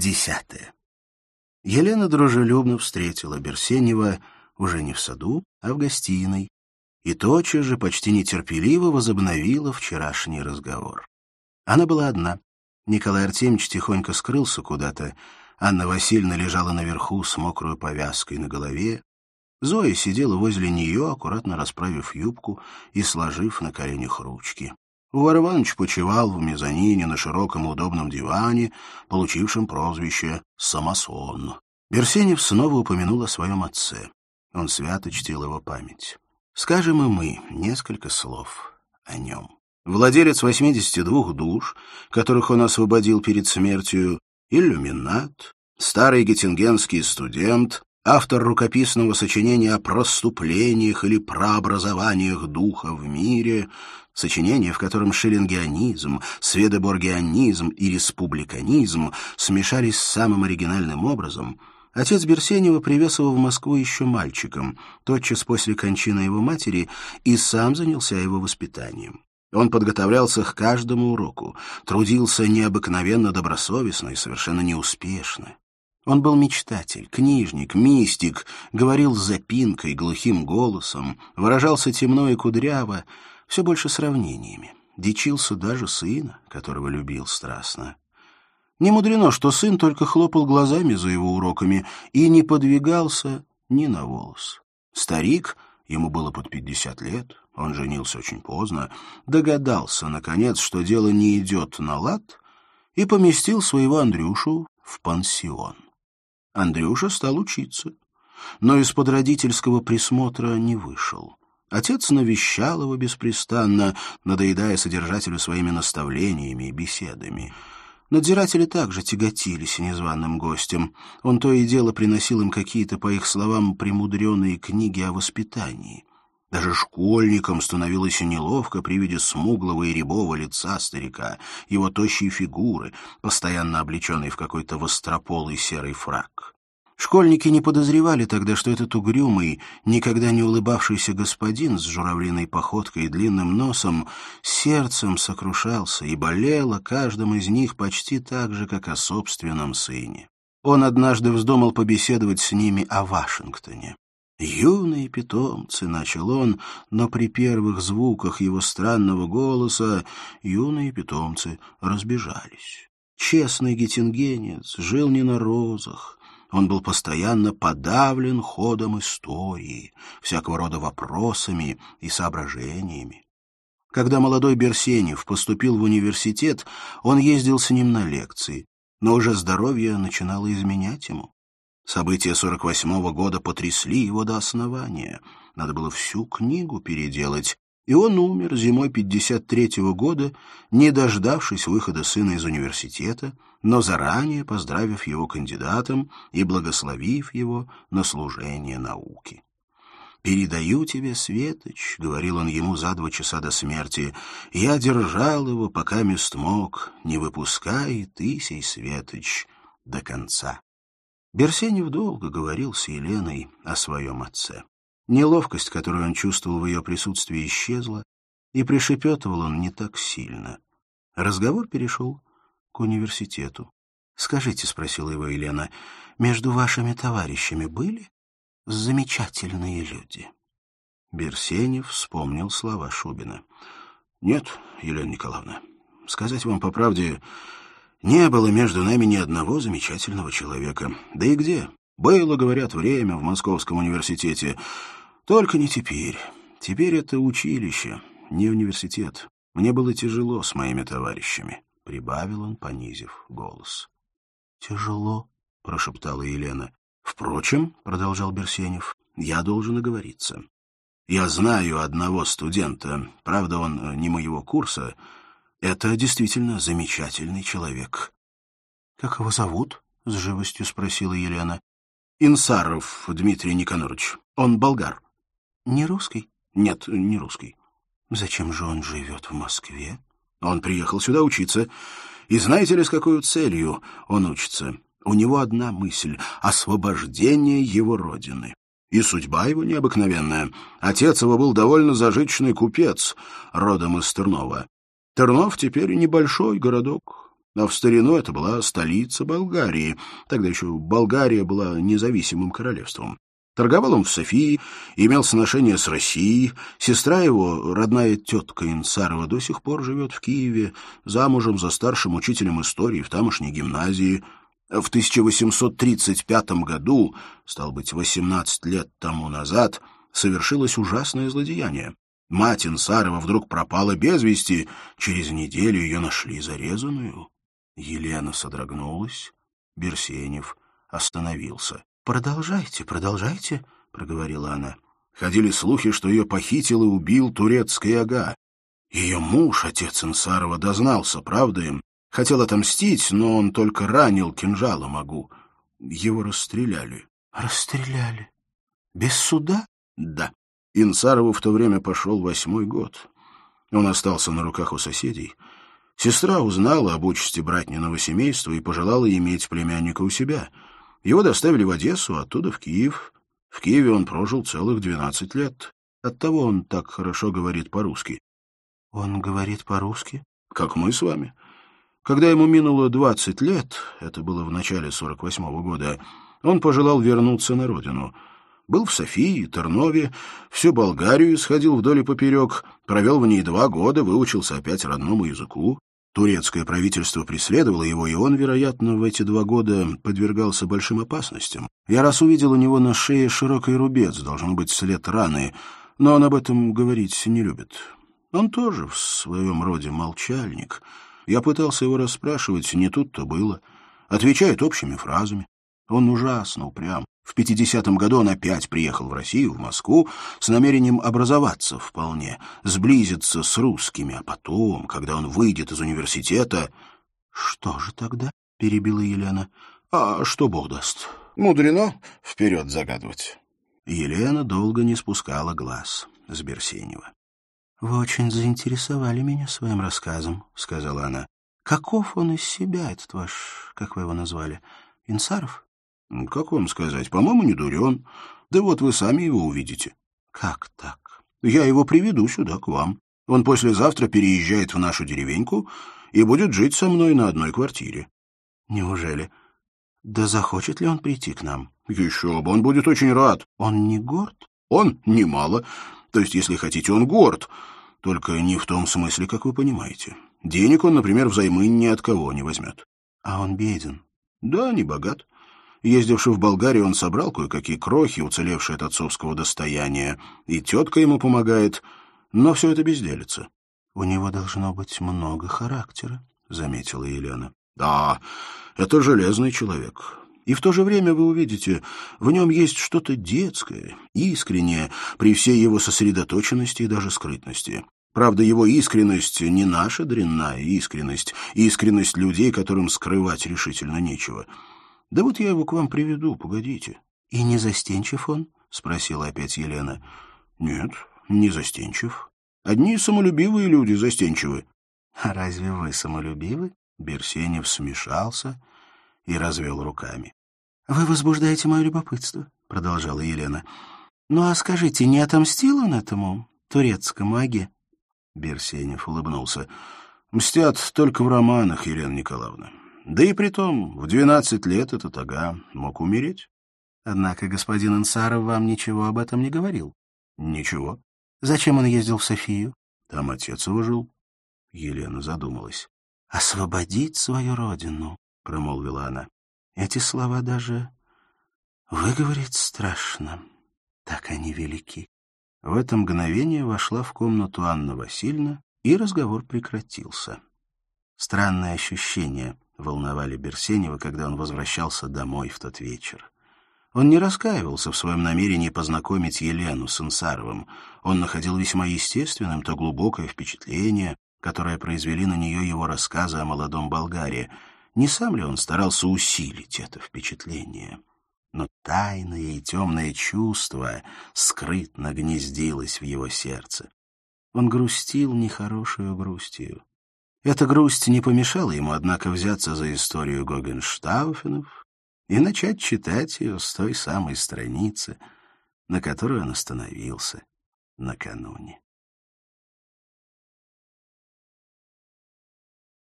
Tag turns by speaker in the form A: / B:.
A: Десятое. Елена дружелюбно встретила Берсенева уже не в саду, а в гостиной, и тотчас же почти нетерпеливо возобновила вчерашний разговор. Она была одна. Николай Артемьевич тихонько скрылся куда-то, Анна Васильевна лежала наверху с мокрой повязкой на голове, Зоя сидела возле нее, аккуратно расправив юбку и сложив на коленях ручки. Увар Иванович почевал в мезонине на широком удобном диване, получившем прозвище «Самосон». Берсенев снова упомянул о своем отце. Он свято чтил его память. Скажем и мы несколько слов о нем. Владелец 82 душ, которых он освободил перед смертью, иллюминат, старый геттингенский студент, автор рукописного сочинения о проступлениях или прообразованиях духа в мире, сочинение, в котором шиллингианизм, сведоборгианизм и республиканизм смешались самым оригинальным образом, отец Берсенева привез его в Москву еще мальчиком, тотчас после кончины его матери, и сам занялся его воспитанием. Он подготовлялся к каждому уроку, трудился необыкновенно добросовестно и совершенно неуспешно. Он был мечтатель, книжник, мистик, говорил с запинкой, глухим голосом, выражался темно и кудряво, все больше сравнениями. Дичился даже сына, которого любил страстно. Не мудрено, что сын только хлопал глазами за его уроками и не подвигался ни на волос. Старик, ему было под пятьдесят лет, он женился очень поздно, догадался, наконец, что дело не идет на лад, и поместил своего Андрюшу в пансион. Андрюша стал учиться, но из-под родительского присмотра не вышел. Отец навещал его беспрестанно, надоедая содержателю своими наставлениями и беседами. Надзиратели также тяготились незваным гостем. Он то и дело приносил им какие-то, по их словам, премудреные книги о воспитании. Даже школьникам становилось неловко при виде смуглого и рябого лица старика, его тощей фигуры, постоянно облеченной в какой-то вострополый серый фраг. Школьники не подозревали тогда, что этот угрюмый, никогда не улыбавшийся господин с журавлиной походкой и длинным носом сердцем сокрушался и болел о каждом из них почти так же, как о собственном сыне. Он однажды вздумал побеседовать с ними о Вашингтоне. «Юные питомцы», — начал он, но при первых звуках его странного голоса юные питомцы разбежались. Честный геттингенец жил не на розах. Он был постоянно подавлен ходом истории, всякого рода вопросами и соображениями. Когда молодой Берсенев поступил в университет, он ездил с ним на лекции, но уже здоровье начинало изменять ему. События 48-го года потрясли его до основания. Надо было всю книгу переделать, и он умер зимой 53-го года, не дождавшись выхода сына из университета, но заранее поздравив его кандидатом и благословив его на служение науке. «Передаю тебе, Светоч», — говорил он ему за два часа до смерти, — «я держал его, пока мест мог, не выпускай ты сей, Светоч, до конца». Берсенев долго говорил с Еленой о своем отце. Неловкость, которую он чувствовал в ее присутствии, исчезла, и пришепетывал он не так сильно. Разговор перешел к университету. «Скажите», — спросила его Елена, — «между вашими товарищами были замечательные люди?» Берсенев вспомнил слова Шубина. «Нет, Елена Николаевна, сказать вам по правде, не было между нами ни одного замечательного человека. Да и где? Было, говорят, время в Московском университете. Только не теперь. Теперь это училище, не университет. Мне было тяжело с моими товарищами. Прибавил он, понизив голос. «Тяжело», — прошептала Елена. «Впрочем», — продолжал Берсенев, — «я должен оговориться. Я знаю одного студента, правда, он не моего курса, — это действительно замечательный человек. — Как его зовут? — с живостью спросила Елена. — Инсаров Дмитрий Никонорович. Он болгар. — Не русский? — Нет, не русский. — Зачем же он живет в Москве? — Он приехал сюда учиться. И знаете ли, с какой целью он учится? У него одна мысль — освобождение его родины. И судьба его необыкновенная. Отец его был довольно зажиточный купец, родом из Тернова. Тернов теперь небольшой городок. А в старину это была столица Болгарии. Тогда еще Болгария была независимым королевством. Торговал он в Софии, имел сношение с Россией. Сестра его, родная тетка Инсарова, до сих пор живет в Киеве, замужем за старшим учителем истории в тамошней гимназии. В 1835 году, стал быть, 18 лет тому назад, совершилось ужасное злодеяние. Мать Инсарова вдруг пропала без вести, через неделю ее нашли зарезанную. Елена содрогнулась, Берсенев остановился. «Продолжайте, продолжайте», — проговорила она. Ходили слухи, что ее похитил и убил турецкий ага. Ее муж, отец Инсарова, дознался, правда им. Хотел отомстить, но он только ранил кинжалом Агу. Его расстреляли. «Расстреляли? Без суда?» «Да». Инсарову в то время пошел восьмой год. Он остался на руках у соседей. Сестра узнала об участи братниного семейства и пожелала иметь племянника у себя — его доставили в Одессу, оттуда в Киев. В Киеве он прожил целых двенадцать лет. Оттого он так хорошо говорит по-русски. — Он говорит по-русски? — Как мы с вами. Когда ему минуло двадцать лет, это было в начале сорок восьмого года, он пожелал вернуться на родину. Был в Софии, Тернове, всю Болгарию сходил вдоль и поперек, провел в ней два года, выучился опять родному языку. Турецкое правительство преследовало его, и он, вероятно, в эти два года подвергался большим опасностям. Я раз увидел у него на шее широкий рубец, должен быть след раны, но он об этом говорить не любит. Он тоже в своем роде молчальник. Я пытался его расспрашивать, не тут-то было. Отвечает общими фразами. Он ужасно упрям. В 50-м году он опять приехал в Россию, в Москву, с намерением образоваться вполне, сблизиться с русскими, а потом, когда он выйдет из университета... — Что же тогда? — перебила Елена. — А что Бог даст? Мудрено вперед загадывать. Елена долго не спускала глаз с Берсенева. — Вы очень заинтересовали меня своим рассказом, — сказала она. — Каков он из себя, этот ваш, как вы его назвали, Инсаров? Как вам сказать? По-моему, не дурен. Да вот вы сами его увидите. Как так? Я его приведу сюда, к вам. Он послезавтра переезжает в нашу деревеньку и будет жить со мной на одной квартире. Неужели? Да захочет ли он прийти к нам? Еще бы, он будет очень рад. Он не горд? Он немало. То есть, если хотите, он горд. Только не в том смысле, как вы понимаете. Денег он, например, взаймы ни от кого не возьмет. А он беден? Да, не богат. Ездивший в Болгарию, он собрал кое-какие крохи, уцелевшие от отцовского достояния, и тетка ему помогает, но все это безделится. — У него должно быть много характера, — заметила Елена. — Да, это железный человек. И в то же время вы увидите, в нем есть что-то детское, искреннее, при всей его сосредоточенности и даже скрытности. Правда, его искренность не наша дрянная искренность, искренность людей, которым скрывать решительно нечего. Да вот я его к вам приведу, погодите. — И не застенчив он? — спросила опять Елена. — Нет, не застенчив. Одни самолюбивые люди застенчивы. — А разве вы самолюбивы? Берсенев смешался и развел руками. — Вы возбуждаете мое любопытство, — продолжала Елена. — Ну а скажите, не отомстил он этому турецкому аге? Берсенев улыбнулся. — Мстят только в романах, Елена Николаевна. Да и притом, в двенадцать лет этот ага мог умереть. Однако господин Инсаров вам ничего об этом не говорил. Ничего. Зачем он ездил в Софию? Там отец его жил. Елена задумалась. «Освободить свою родину», — промолвила она. Эти слова даже выговорить страшно. Так они велики. В это мгновение вошла в комнату Анна Васильевна, и разговор прекратился. Странное ощущение волновали Берсенева, когда он возвращался домой в тот вечер. Он не раскаивался в своем намерении познакомить Елену с Инсаровым. Он находил весьма естественным то глубокое впечатление, которое произвели на нее его рассказы о молодом болгаре. Не сам ли он старался усилить это впечатление? Но тайное и темное чувство скрытно гнездилось в его сердце. Он грустил нехорошую грустью. Эта грусть не помешала ему, однако, взяться за историю Гогенштауфенов и начать читать ее с той самой страницы, на которой он остановился накануне.